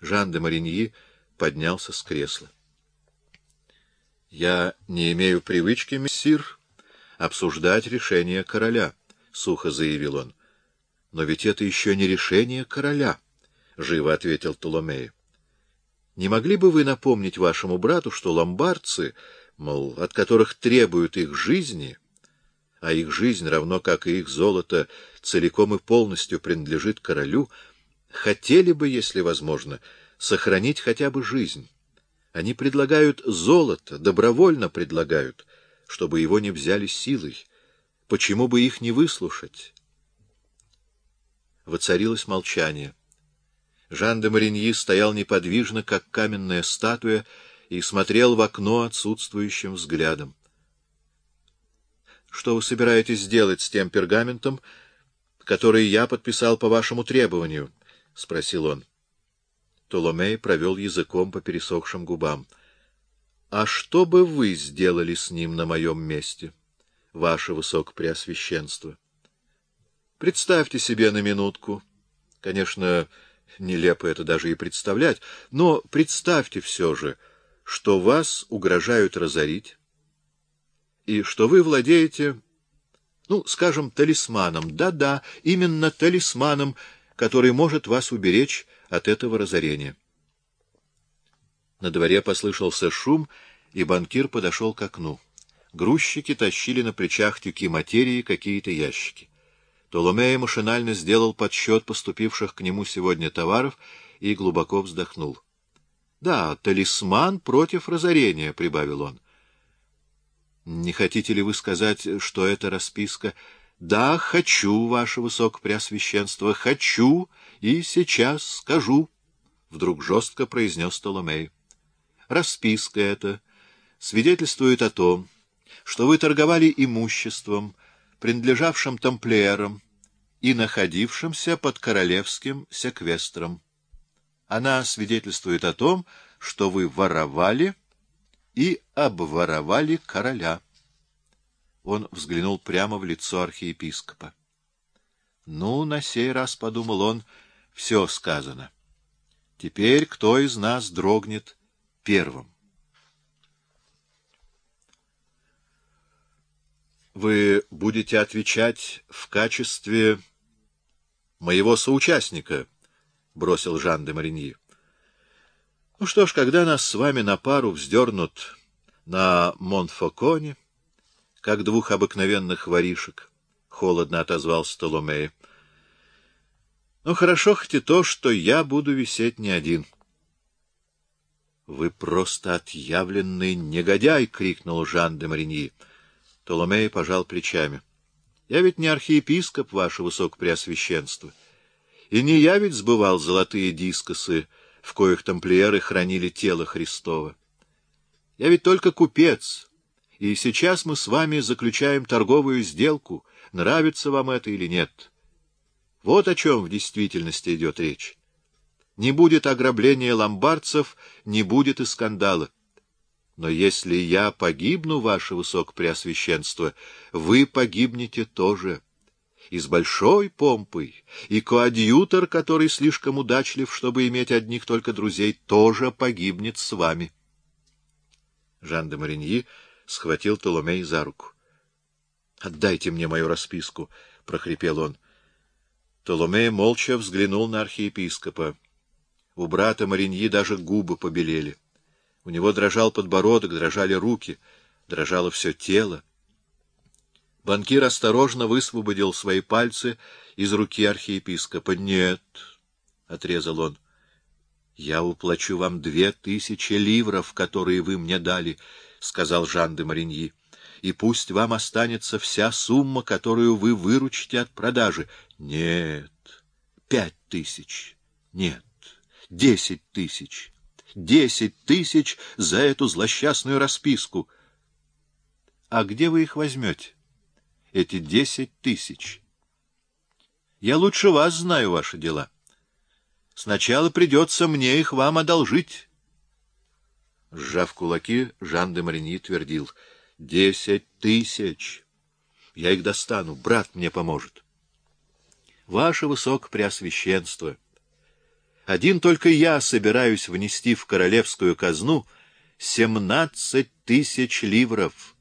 Жан де Мариньи поднялся с кресла. — Я не имею привычки, мессир, обсуждать решение короля, — сухо заявил он. — Но ведь это еще не решение короля, — живо ответил Толомея. — Не могли бы вы напомнить вашему брату, что ломбардцы, мол, от которых требуют их жизни, а их жизнь, равно как и их золото, целиком и полностью принадлежит королю, хотели бы, если возможно, сохранить хотя бы жизнь? Они предлагают золото, добровольно предлагают, чтобы его не взяли силой. Почему бы их не выслушать? Воцарилось молчание. Жан де Мариньи стоял неподвижно, как каменная статуя, и смотрел в окно отсутствующим взглядом. — Что вы собираетесь сделать с тем пергаментом, который я подписал по вашему требованию? — спросил он. Толомей провел языком по пересохшим губам. — А что бы вы сделали с ним на моем месте, ваше высокопреосвященство? Представьте себе на минутку. Конечно, нелепо это даже и представлять, но представьте все же, что вас угрожают разорить, и что вы владеете, ну, скажем, талисманом. Да-да, именно талисманом, который может вас уберечь от этого разорения. На дворе послышался шум, и банкир подошел к окну. Грузчики тащили на плечах тюки материи какие-то ящики. Толомея машинально сделал подсчет поступивших к нему сегодня товаров и глубоко вздохнул. — Да, талисман против разорения, — прибавил он. — Не хотите ли вы сказать, что это расписка? — Да, хочу, ваше высокопреосвященство, хочу, и сейчас скажу, — вдруг жестко произнес Толомей. — Расписка эта свидетельствует о том, что вы торговали имуществом, принадлежавшим тамплиерам и находившимся под королевским секвестром. Она свидетельствует о том, что вы воровали и обворовали короля. Он взглянул прямо в лицо архиепископа. Ну, на сей раз, — подумал он, — все сказано. Теперь кто из нас дрогнет первым? Вы будете отвечать в качестве моего соучастника, — бросил Жан де Мариньи. Ну что ж, когда нас с вами на пару вздернут на Монфоконе, как двух обыкновенных воришек, — холодно отозвался Толомея, — ну, хорошо хоть и то, что я буду висеть не один. — Вы просто отъявленный негодяй! — крикнул Жан де Мариньи. Толомей пожал плечами. — Я ведь не архиепископ, ваше высокопреосвященство. И не я ведь сбывал золотые дискосы, в коих тамплиеры хранили тело Христова. Я ведь только купец, и сейчас мы с вами заключаем торговую сделку, нравится вам это или нет. — вот о чем в действительности идет речь. Не будет ограбления ломбардцев, не будет и скандала. Но если я погибну, ваше высокопреосвященство, вы погибнете тоже. И с большой помпой, и коадьютор, который слишком удачлив, чтобы иметь одних только друзей, тоже погибнет с вами. Жан де Мариньи схватил Толомей за руку. — Отдайте мне мою расписку, — прохрипел он. — Толомей молча взглянул на архиепископа. У брата Мариньи даже губы побелели. У него дрожал подбородок, дрожали руки, дрожало все тело. Банкир осторожно высвободил свои пальцы из руки архиепископа. — Нет, — отрезал он, — я уплачу вам две тысячи ливров, которые вы мне дали, — сказал Жан де Мариньи и пусть вам останется вся сумма, которую вы выручите от продажи. Нет, пять тысяч. Нет, десять тысяч. Десять тысяч за эту злосчастную расписку. А где вы их возьмете? Эти десять тысяч. Я лучше вас знаю ваши дела. Сначала придется мне их вам одолжить. Сжав кулаки, Жан де Марини твердил — Десять тысяч. Я их достану, брат мне поможет. Ваше Высокопреосвященство, Один только я собираюсь внести в королевскую казну семнадцать тысяч ливров.